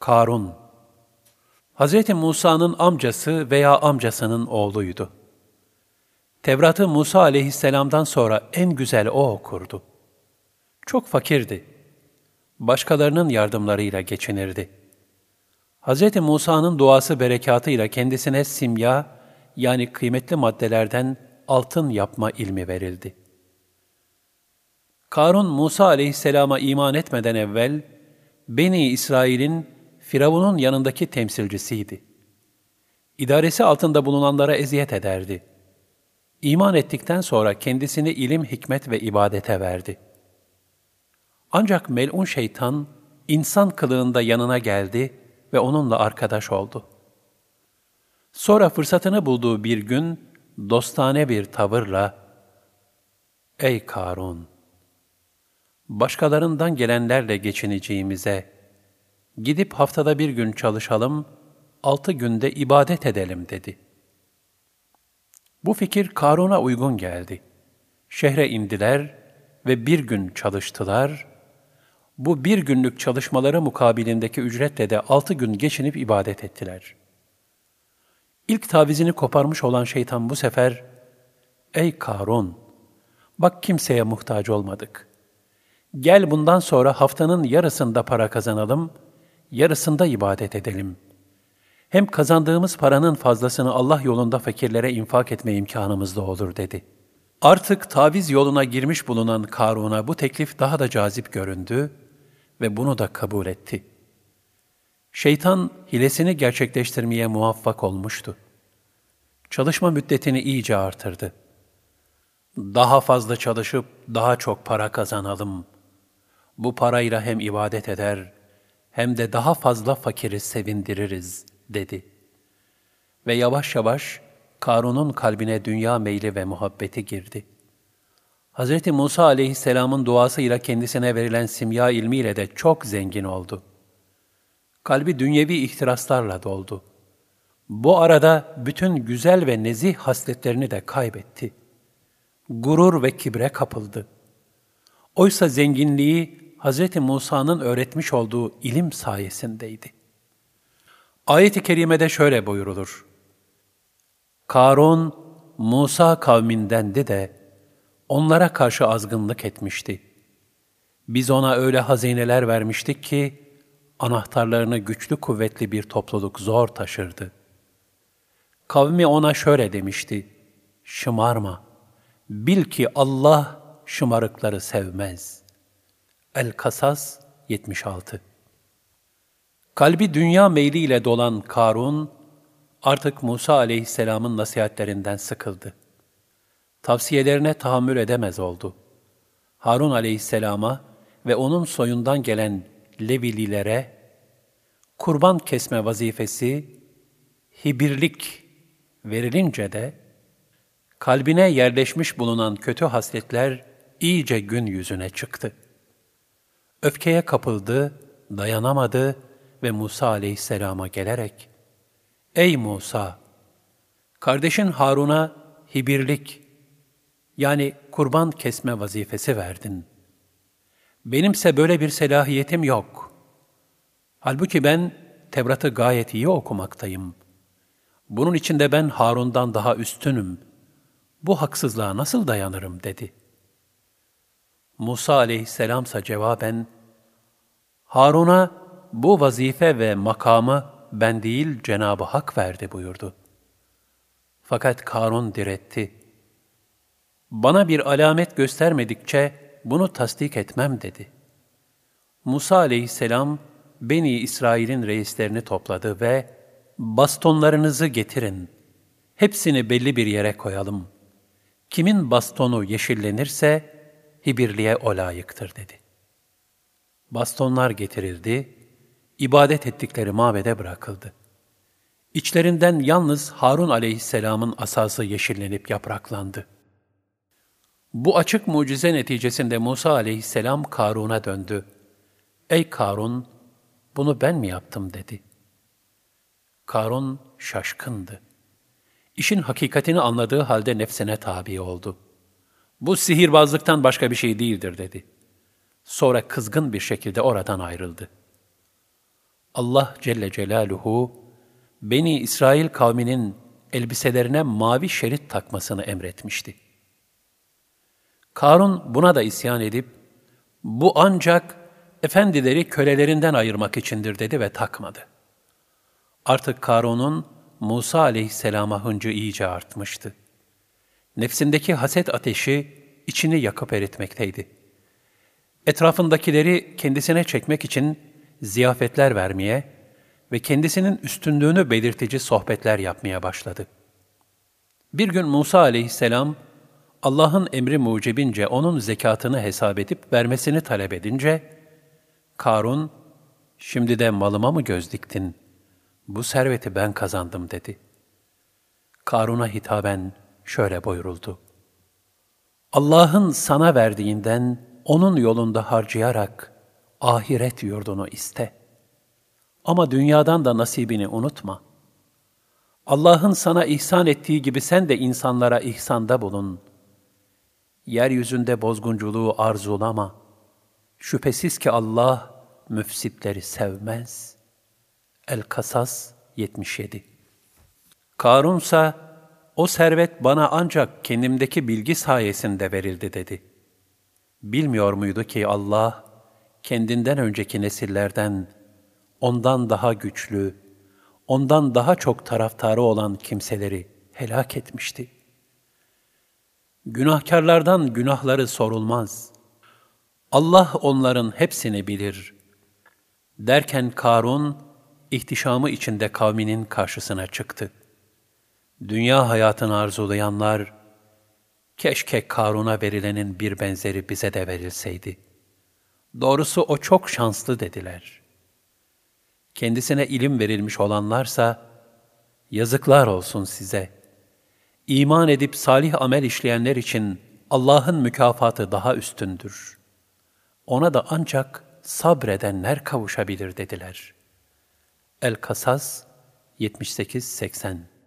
Karun Hz. Musa'nın amcası veya amcasının oğluydu. Tevrat'ı Musa aleyhisselamdan sonra en güzel o okurdu. Çok fakirdi. Başkalarının yardımlarıyla geçinirdi. Hz. Musa'nın duası berekatıyla kendisine simya, yani kıymetli maddelerden altın yapma ilmi verildi. Karun, Musa aleyhisselama iman etmeden evvel, Beni İsrail'in Firavun'un yanındaki temsilcisiydi. İdaresi altında bulunanlara eziyet ederdi. İman ettikten sonra kendisini ilim, hikmet ve ibadete verdi. Ancak melun şeytan, insan kılığında yanına geldi ve onunla arkadaş oldu. Sonra fırsatını bulduğu bir gün, dostane bir tavırla, Ey Karun! Başkalarından gelenlerle geçineceğimize, gidip haftada bir gün çalışalım, altı günde ibadet edelim dedi. Bu fikir Karun'a uygun geldi. Şehre indiler ve bir gün çalıştılar. Bu bir günlük çalışmaları mukabilindeki ücretle de altı gün geçinip ibadet ettiler. İlk tavizini koparmış olan şeytan bu sefer, Ey Karun! Bak kimseye muhtaç olmadık. Gel bundan sonra haftanın yarısında para kazanalım.'' Yarısında ibadet edelim. Hem kazandığımız paranın fazlasını Allah yolunda fakirlere infak etme imkanımız da olur dedi. Artık taviz yoluna girmiş bulunan Karun'a bu teklif daha da cazip göründü ve bunu da kabul etti. Şeytan hilesini gerçekleştirmeye muvaffak olmuştu. Çalışma müddetini iyice artırdı. Daha fazla çalışıp daha çok para kazanalım. Bu parayla hem ibadet eder hem de daha fazla fakiri sevindiririz, dedi. Ve yavaş yavaş Karun'un kalbine dünya meyli ve muhabbeti girdi. Hz. Musa aleyhisselamın duasıyla kendisine verilen simya ilmiyle de çok zengin oldu. Kalbi dünyevi ihtiraslarla doldu. Bu arada bütün güzel ve nezih hasletlerini de kaybetti. Gurur ve kibre kapıldı. Oysa zenginliği Hz. Musa'nın öğretmiş olduğu ilim sayesindeydi. Ayet-i kerimede şöyle buyurulur. Karun, Musa kavmindendi de onlara karşı azgınlık etmişti. Biz ona öyle hazineler vermiştik ki, anahtarlarını güçlü kuvvetli bir topluluk zor taşırdı. Kavmi ona şöyle demişti, şımarma, bil ki Allah şımarıkları sevmez.'' El-Kasas 76 Kalbi dünya meyliyle dolan Karun, artık Musa aleyhisselamın nasihatlerinden sıkıldı. Tavsiyelerine tahammül edemez oldu. Harun aleyhisselama ve onun soyundan gelen Levililere, kurban kesme vazifesi, hibirlik verilince de, kalbine yerleşmiş bulunan kötü hasletler iyice gün yüzüne çıktı.'' Öfkeye kapıldı, dayanamadı ve Musa aleyhisselama gelerek, Ey Musa! Kardeşin Harun'a hibirlik, yani kurban kesme vazifesi verdin. Benimse böyle bir selahiyetim yok. Halbuki ben Tevrat'ı gayet iyi okumaktayım. Bunun için de ben Harun'dan daha üstünüm. Bu haksızlığa nasıl dayanırım dedi.'' Musa aleyhisselamsa cevaben, Harun'a bu vazife ve makamı ben değil Cenab-ı Hak verdi buyurdu. Fakat Karun diretti. Bana bir alamet göstermedikçe bunu tasdik etmem dedi. Musa aleyhisselam Beni İsrail'in reislerini topladı ve bastonlarınızı getirin. Hepsini belli bir yere koyalım. Kimin bastonu yeşillenirse hibirliğe o layıktır dedi. Bastonlar getirildi, ibadet ettikleri mabede bırakıldı. İçlerinden yalnız Harun aleyhisselamın asası yeşillenip yapraklandı. Bu açık mucize neticesinde Musa aleyhisselam Karun'a döndü. Ey Karun, bunu ben mi yaptım dedi. Karun şaşkındı. İşin hakikatini anladığı halde nefsine tabi oldu.'' Bu sihirbazlıktan başka bir şey değildir dedi. Sonra kızgın bir şekilde oradan ayrıldı. Allah Celle Celaluhu, Beni İsrail kavminin elbiselerine mavi şerit takmasını emretmişti. Karun buna da isyan edip, bu ancak efendileri kölelerinden ayırmak içindir dedi ve takmadı. Artık Karun'un Musa aleyhisselama hıncı iyice artmıştı. Nefsindeki haset ateşi içini yakıp eritmekteydi. Etrafındakileri kendisine çekmek için ziyafetler vermeye ve kendisinin üstünlüğünü belirtici sohbetler yapmaya başladı. Bir gün Musa aleyhisselam, Allah'ın emri mucibince onun zekatını hesap edip vermesini talep edince, Karun, şimdi de malıma mı göz diktin? Bu serveti ben kazandım dedi. Karun'a hitaben şöyle buyuruldu. Allah'ın sana verdiğinden onun yolunda harcayarak ahiret yurdunu iste. Ama dünyadan da nasibini unutma. Allah'ın sana ihsan ettiği gibi sen de insanlara ihsanda bulun. Yeryüzünde bozgunculuğu arzulama. Şüphesiz ki Allah müfsitleri sevmez. El-Kasas 77 Karunsa, o servet bana ancak kendimdeki bilgi sayesinde verildi dedi. Bilmiyor muydu ki Allah, kendinden önceki nesillerden, ondan daha güçlü, ondan daha çok taraftarı olan kimseleri helak etmişti. Günahkarlardan günahları sorulmaz. Allah onların hepsini bilir. Derken Karun, ihtişamı içinde kavminin karşısına çıktı. Dünya hayatını arzulayanlar, keşke Karun'a verilenin bir benzeri bize de verilseydi. Doğrusu o çok şanslı dediler. Kendisine ilim verilmiş olanlarsa, yazıklar olsun size. İman edip salih amel işleyenler için Allah'ın mükafatı daha üstündür. Ona da ancak sabredenler kavuşabilir dediler. El-Kasas 78-80